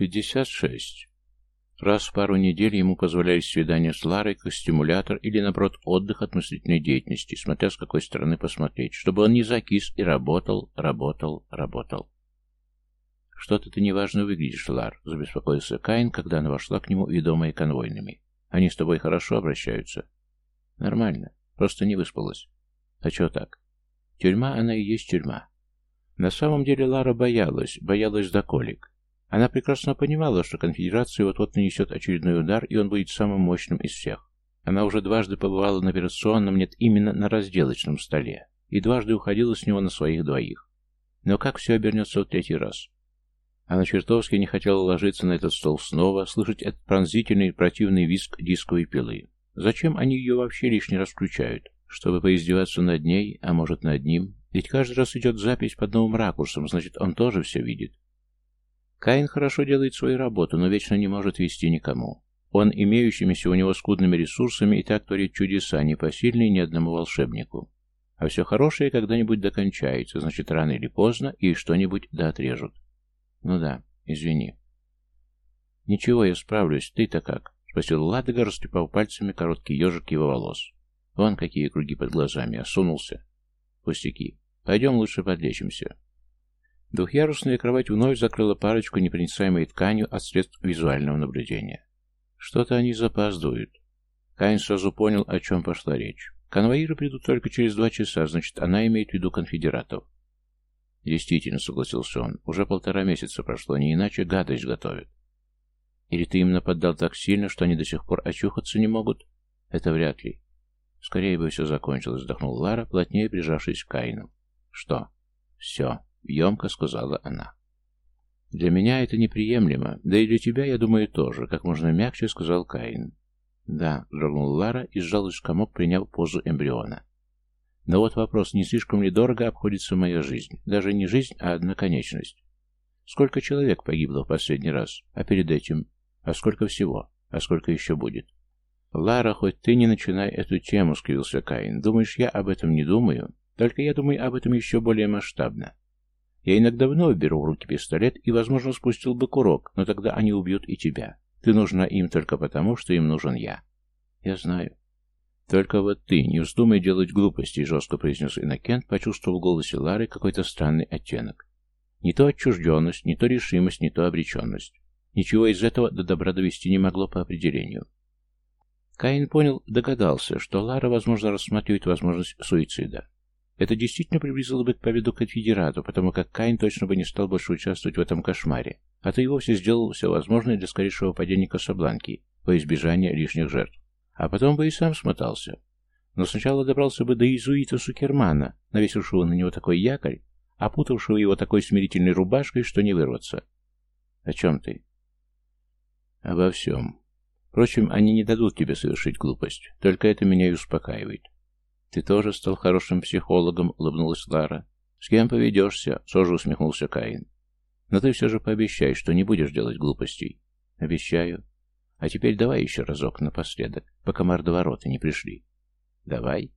56. Раз в пару недель ему позволялись свидания с Ларой как стимулятор или, наоборот, отдых от мыслительной деятельности, смотря с какой стороны посмотреть, чтобы он не закис и работал, работал, работал. «Что-то ты неважно выглядишь, Лар», — забеспокоился Каин, когда она вошла к нему, ведомая конвойными. «Они с тобой хорошо обращаются?» «Нормально. Просто не выспалась». «А чё так?» «Тюрьма, она и есть тюрьма». На самом деле Лара боялась, боялась до колик. Она прекрасно понимала, что конфедерация вот-вот нанесет очередной удар, и он будет самым мощным из всех. Она уже дважды побывала на операционном, нет, именно на разделочном столе, и дважды уходила с него на своих двоих. Но как все обернется в третий раз? Она чертовски не хотела ложиться на этот стол снова, слышать этот пронзительный противный визг дисковой пилы. Зачем они ее вообще лишний раз включают? Чтобы поиздеваться над ней, а может над ним? Ведь каждый раз идет запись под новым ракурсом, значит он тоже все видит. Каин хорошо делает свою работу, но вечно не может вести никому. Он, имеющимися у него скудными ресурсами, и так творит чудеса, непосильные ни одному волшебнику. А все хорошее когда-нибудь докончается, значит, рано или поздно ей что-нибудь да отрежут. Ну да, извини. Ничего, я справлюсь. Ты-то как? Спросил Ладога, растрепав пальцами короткий ежик его волос. Вон какие круги под глазами, осунулся. Пустяки. Пойдем лучше подлечимся. Двухъярусная кровать вновь закрыла парочку непроницаемой тканью от средств визуального наблюдения. Что-то они запаздывают. Каин сразу понял, о чем пошла речь. Конвоиры придут только через два часа, значит, она имеет в виду конфедератов. Действительно, согласился он, уже полтора месяца прошло, не иначе гадость готовят. Или ты им нападал так сильно, что они до сих пор очухаться не могут? Это вряд ли. Скорее бы все закончилось, вздохнул Лара, плотнее прижавшись к Каину. Что? Все. — емко сказала она. «Для меня это неприемлемо, да и для тебя, я думаю, тоже», — как можно мягче сказал Каин. «Да», — дрогнул Лара и сжалась в комок, приняв позу эмбриона. «Но вот вопрос, не слишком ли дорого обходится моя жизнь? Даже не жизнь, а одна конечность. Сколько человек погибло в последний раз? А перед этим? А сколько всего? А сколько еще будет?» «Лара, хоть ты не начинай эту тему», — скривился Каин. «Думаешь, я об этом не думаю? Только я думаю об этом еще более масштабно. Я иногда вновь беру в руки пистолет и, возможно, спустил бы курок, но тогда они убьют и тебя. Ты нужна им только потому, что им нужен я. Я знаю. Только вот ты не вздумай делать глупости, жестко произнес Иннокент, почувствовав в голосе Лары какой-то странный оттенок. Не то отчужденность, не то решимость, не то обреченность. Ничего из этого до добра довести не могло по определению. Каин понял, догадался, что Лара, возможно, рассматривает возможность суицида. Это действительно приблизило бы к победу конфедерату, потому как Каин точно бы не стал больше участвовать в этом кошмаре, а то и вовсе сделал все возможное для скорейшего падения Касабланки, во избежание лишних жертв. А потом бы и сам смотался. Но сначала добрался бы до иезуита Сукермана, навесившего на него такой якорь, опутавшего его такой смирительной рубашкой, что не вырваться. О чем ты? Обо всем. Впрочем, они не дадут тебе совершить глупость. Только это меня и успокаивает. «Ты тоже стал хорошим психологом», — улыбнулась Лара. «С кем поведешься?» — тоже усмехнулся Каин. «Но ты все же пообещай, что не будешь делать глупостей». «Обещаю. А теперь давай еще разок напоследок, пока мордовороты не пришли». «Давай».